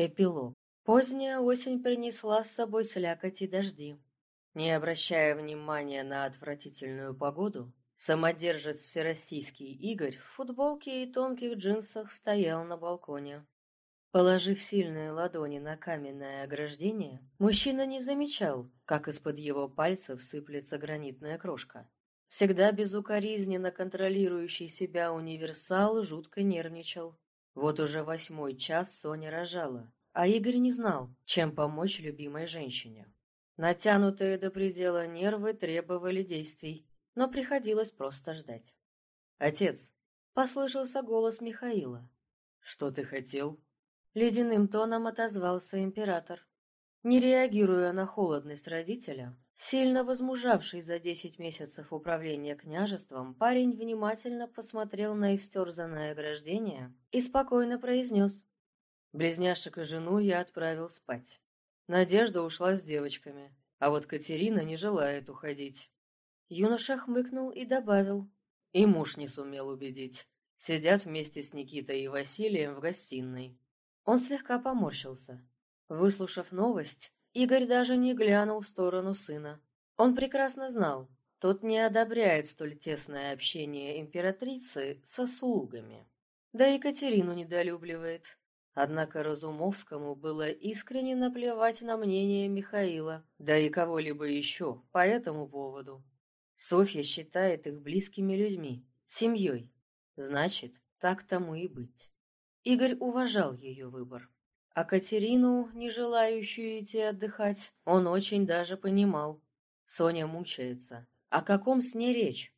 Эпилог. Поздняя осень принесла с собой слякоть и дожди. Не обращая внимания на отвратительную погоду, самодержец всероссийский Игорь в футболке и тонких джинсах стоял на балконе. Положив сильные ладони на каменное ограждение, мужчина не замечал, как из-под его пальцев сыплется гранитная крошка. Всегда безукоризненно контролирующий себя универсал жутко нервничал. Вот уже восьмой час Соня рожала, а Игорь не знал, чем помочь любимой женщине. Натянутые до предела нервы требовали действий, но приходилось просто ждать. «Отец!» — послышался голос Михаила. «Что ты хотел?» Ледяным тоном отозвался император. Не реагируя на холодность родителя, сильно возмужавший за десять месяцев управления княжеством, парень внимательно посмотрел на истерзанное ограждение и спокойно произнес. Близняшек и жену я отправил спать. Надежда ушла с девочками, а вот Катерина не желает уходить. Юноша хмыкнул и добавил. И муж не сумел убедить. Сидят вместе с Никитой и Василием в гостиной. Он слегка поморщился. Выслушав новость, Игорь даже не глянул в сторону сына. Он прекрасно знал, тот не одобряет столь тесное общение императрицы со слугами. Да и Катерину недолюбливает. Однако Разумовскому было искренне наплевать на мнение Михаила, да и кого-либо еще по этому поводу. Софья считает их близкими людьми, семьей. Значит, так тому и быть. Игорь уважал ее выбор. А Катерину, не желающую идти отдыхать, он очень даже понимал. Соня мучается. О каком сне речь?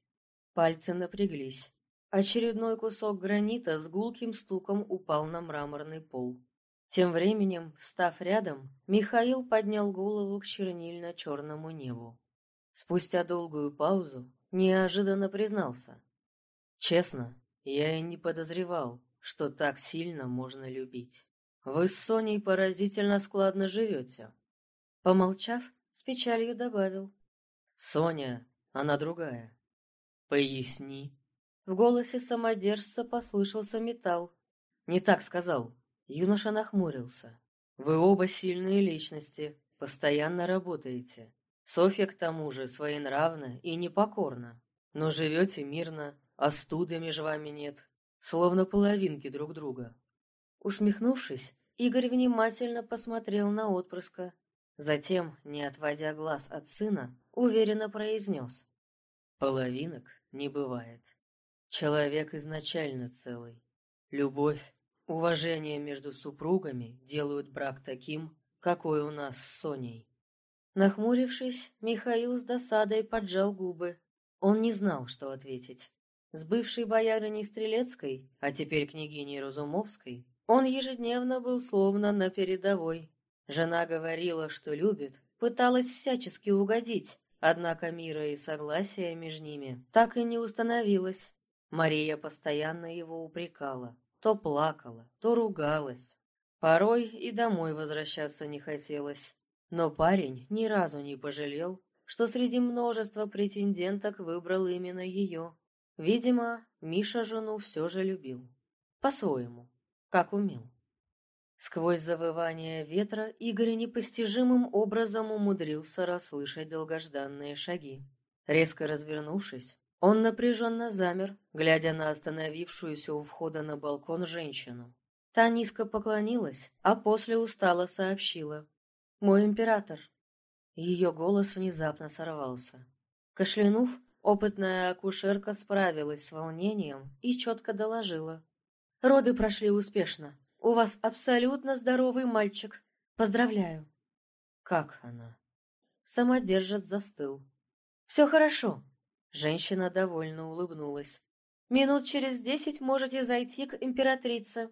Пальцы напряглись. Очередной кусок гранита с гулким стуком упал на мраморный пол. Тем временем, встав рядом, Михаил поднял голову к чернильно-черному небу. Спустя долгую паузу неожиданно признался. «Честно, я и не подозревал, что так сильно можно любить. Вы с Соней поразительно складно живете. Помолчав, с печалью добавил. Соня, она другая. Поясни. В голосе самодержца послышался металл. Не так сказал. Юноша нахмурился. Вы оба сильные личности, постоянно работаете. Софья, к тому же, своенравна и непокорна. Но живете мирно, а студы между вами нет словно половинки друг друга. Усмехнувшись, Игорь внимательно посмотрел на отпрыска, затем, не отводя глаз от сына, уверенно произнес. «Половинок не бывает. Человек изначально целый. Любовь, уважение между супругами делают брак таким, какой у нас с Соней». Нахмурившись, Михаил с досадой поджал губы. Он не знал, что ответить. С бывшей боярыней Стрелецкой, а теперь княгиней Разумовской, он ежедневно был словно на передовой. Жена говорила, что любит, пыталась всячески угодить, однако мира и согласия между ними так и не установилось. Мария постоянно его упрекала, то плакала, то ругалась. Порой и домой возвращаться не хотелось. Но парень ни разу не пожалел, что среди множества претенденток выбрал именно ее. Видимо, Миша жену все же любил. По-своему, как умел. Сквозь завывание ветра Игорь непостижимым образом умудрился расслышать долгожданные шаги. Резко развернувшись, он напряженно замер, глядя на остановившуюся у входа на балкон женщину. Та низко поклонилась, а после устало сообщила. «Мой император». Ее голос внезапно сорвался. Кашлянув, Опытная акушерка справилась с волнением и четко доложила. «Роды прошли успешно. У вас абсолютно здоровый мальчик. Поздравляю». «Как она?» Самодержец застыл. «Все хорошо». Женщина довольно улыбнулась. «Минут через десять можете зайти к императрице».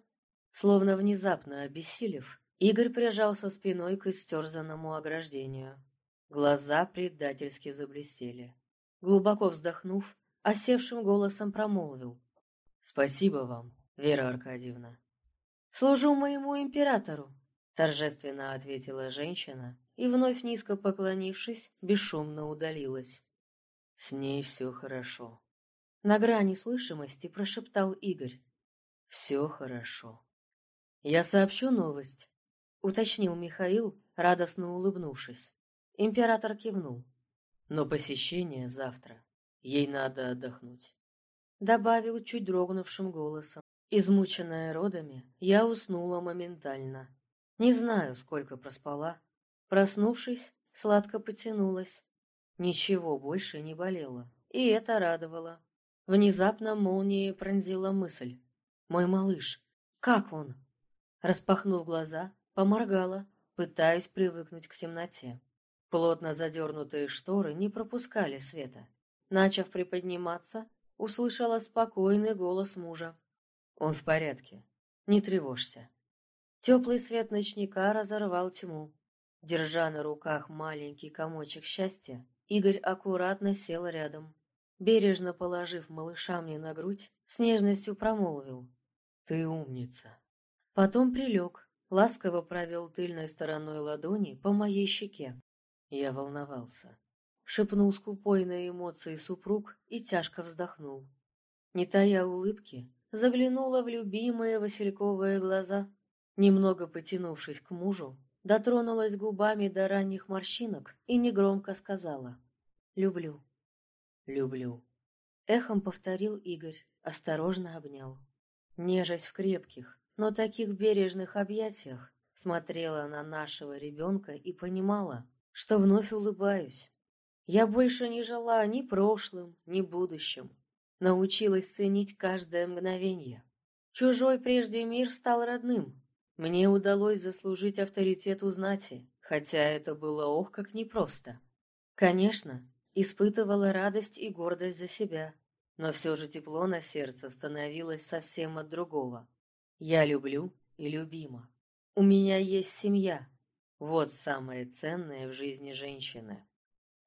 Словно внезапно обессилев, Игорь прижался спиной к истерзанному ограждению. Глаза предательски заблестели. Глубоко вздохнув, осевшим голосом промолвил. «Спасибо вам, Вера Аркадьевна». «Служу моему императору», — торжественно ответила женщина и, вновь низко поклонившись, бесшумно удалилась. «С ней все хорошо». На грани слышимости прошептал Игорь. «Все хорошо. Я сообщу новость. — уточнил Михаил, радостно улыбнувшись. Император кивнул. «Но посещение завтра. Ей надо отдохнуть», — добавил чуть дрогнувшим голосом. Измученная родами, я уснула моментально. Не знаю, сколько проспала. Проснувшись, сладко потянулась. Ничего больше не болело, и это радовало. Внезапно молнией пронзила мысль. «Мой малыш, как он?» Распахнув глаза, поморгала, пытаясь привыкнуть к темноте. Плотно задернутые шторы не пропускали света. Начав приподниматься, услышала спокойный голос мужа. Он в порядке. Не тревожься. Теплый свет ночника разорвал тьму. Держа на руках маленький комочек счастья, Игорь аккуратно сел рядом. Бережно положив малыша мне на грудь, с нежностью промолвил. «Ты умница». Потом прилег, ласково провел тыльной стороной ладони по моей щеке. Я волновался. Шепнул скупой на эмоции супруг и тяжко вздохнул. Не тая улыбки, заглянула в любимые васильковые глаза. Немного потянувшись к мужу, дотронулась губами до ранних морщинок и негромко сказала «Люблю». «Люблю». Эхом повторил Игорь, осторожно обнял. Нежась в крепких, но таких бережных объятиях смотрела на нашего ребенка и понимала, что вновь улыбаюсь. Я больше не жила ни прошлым, ни будущим, Научилась ценить каждое мгновение. Чужой прежде мир стал родным. Мне удалось заслужить авторитет у знати, хотя это было ох как непросто. Конечно, испытывала радость и гордость за себя, но все же тепло на сердце становилось совсем от другого. Я люблю и любима. У меня есть семья. Вот самое ценное в жизни женщины.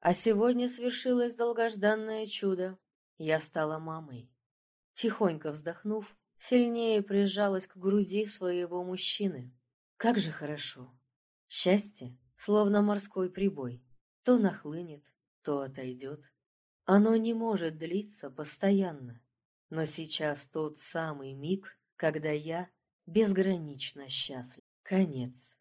А сегодня свершилось долгожданное чудо. Я стала мамой. Тихонько вздохнув, сильнее прижалась к груди своего мужчины. Как же хорошо. Счастье, словно морской прибой, то нахлынет, то отойдет. Оно не может длиться постоянно. Но сейчас тот самый миг, когда я безгранично счастлив. Конец.